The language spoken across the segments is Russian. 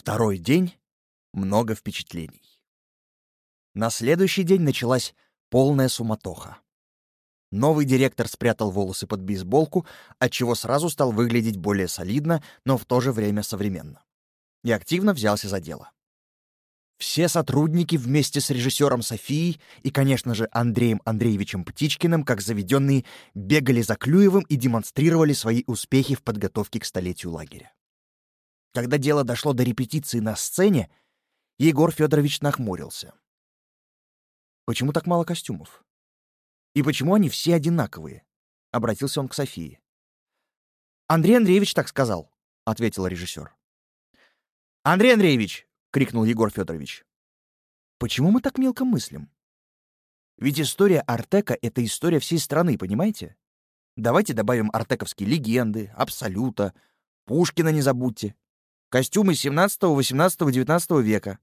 Второй день — много впечатлений. На следующий день началась полная суматоха. Новый директор спрятал волосы под бейсболку, отчего сразу стал выглядеть более солидно, но в то же время современно. И активно взялся за дело. Все сотрудники вместе с режиссером Софией и, конечно же, Андреем Андреевичем Птичкиным, как заведенные, бегали за Клюевым и демонстрировали свои успехи в подготовке к столетию лагеря. Когда дело дошло до репетиции на сцене, Егор Федорович нахмурился. Почему так мало костюмов? И почему они все одинаковые? Обратился он к Софии. Андрей Андреевич так сказал, ответил режиссер. Андрей Андреевич, крикнул Егор Федорович. Почему мы так мелко мыслим? Ведь история Артека — это история всей страны, понимаете? Давайте добавим артековские легенды, Абсолюта, Пушкина не забудьте. Костюмы 17, 18, 19 века.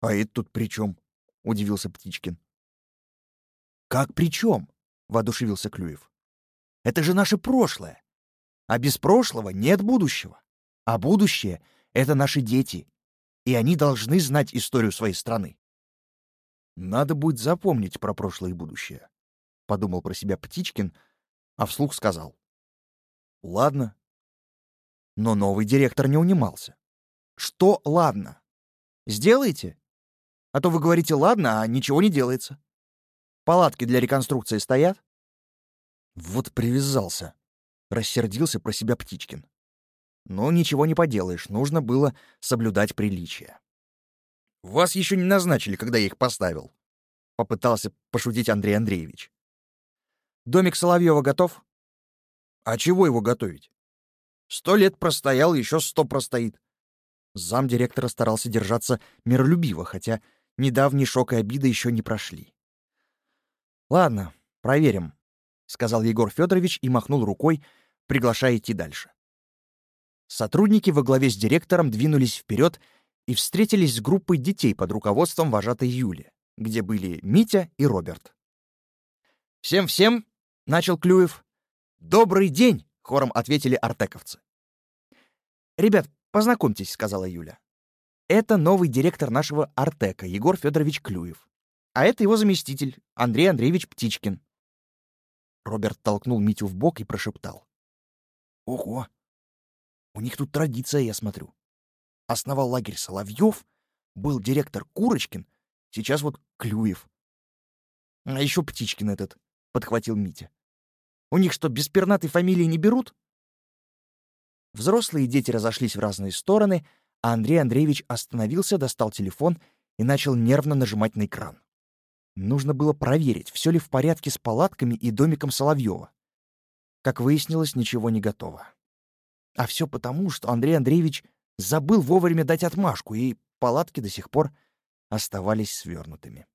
А это тут при чем? удивился Птичкин. Как при чем? воодушевился Клюев. Это же наше прошлое. А без прошлого нет будущего. А будущее — это наши дети. И они должны знать историю своей страны. Надо будет запомнить про прошлое и будущее, подумал про себя Птичкин, а вслух сказал. Ладно, но новый директор не унимался. Что ладно? Сделайте? А то вы говорите ладно, а ничего не делается. Палатки для реконструкции стоят? Вот привязался. Рассердился про себя Птичкин. Но ничего не поделаешь, нужно было соблюдать приличие. «Вас еще не назначили, когда я их поставил», — попытался пошутить Андрей Андреевич. «Домик Соловьева готов?» «А чего его готовить? Сто лет простоял, еще сто простоит. Зам директора старался держаться миролюбиво, хотя недавний шок и обида еще не прошли. «Ладно, проверим», — сказал Егор Федорович и махнул рукой, приглашая идти дальше. Сотрудники во главе с директором двинулись вперед и встретились с группой детей под руководством вожатой Юли, где были Митя и Роберт. «Всем-всем!» — начал Клюев. «Добрый день!» Хором ответили артековцы. «Ребят, познакомьтесь», — сказала Юля. «Это новый директор нашего Артека, Егор Федорович Клюев. А это его заместитель, Андрей Андреевич Птичкин». Роберт толкнул Митю в бок и прошептал. «Ого! У них тут традиция, я смотрю. Основал лагерь Соловьев, был директор Курочкин, сейчас вот Клюев. А еще Птичкин этот», — подхватил Митя. У них что, без пернатой фамилии не берут? Взрослые дети разошлись в разные стороны, а Андрей Андреевич остановился, достал телефон и начал нервно нажимать на экран. Нужно было проверить, все ли в порядке с палатками и домиком Соловьева. Как выяснилось, ничего не готово. А все потому, что Андрей Андреевич забыл вовремя дать отмашку, и палатки до сих пор оставались свернутыми.